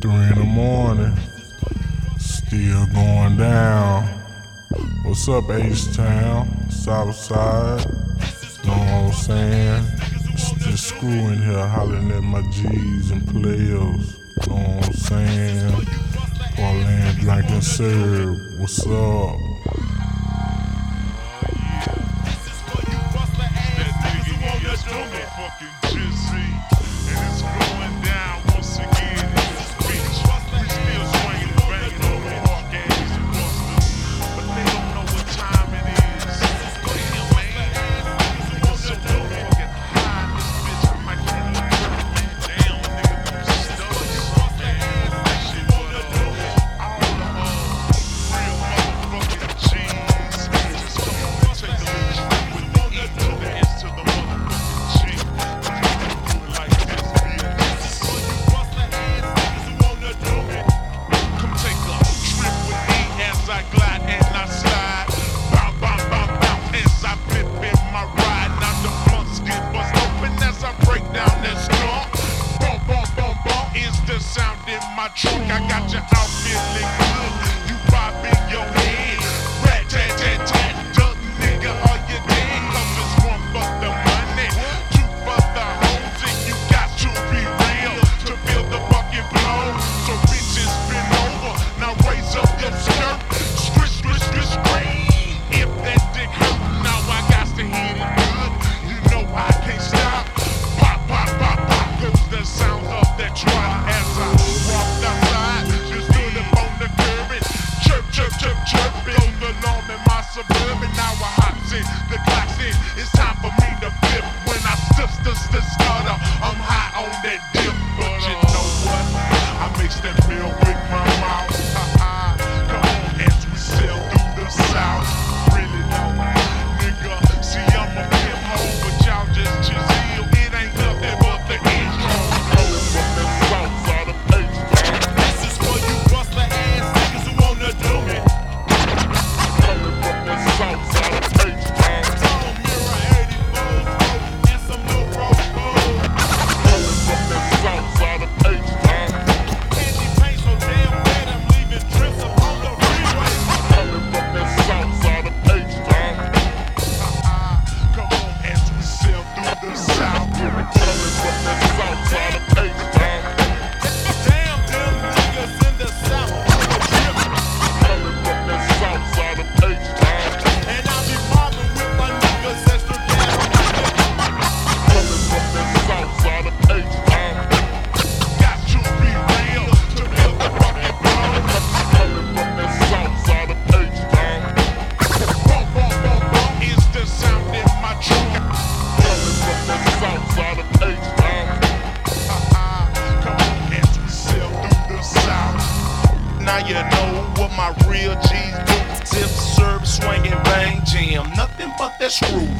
Three in the morning, still going down. What's up, H Town, Southside? Know what I'm saying? Just screwing here, hollering at my G's and players. Know what I'm saying? Pauline Blank and what's up? fucking jizzy, and it's growing. I got your outfit linked. and feel know what my real G's do. Zip, serve, swinging, bang, jam. Nothing but that screw.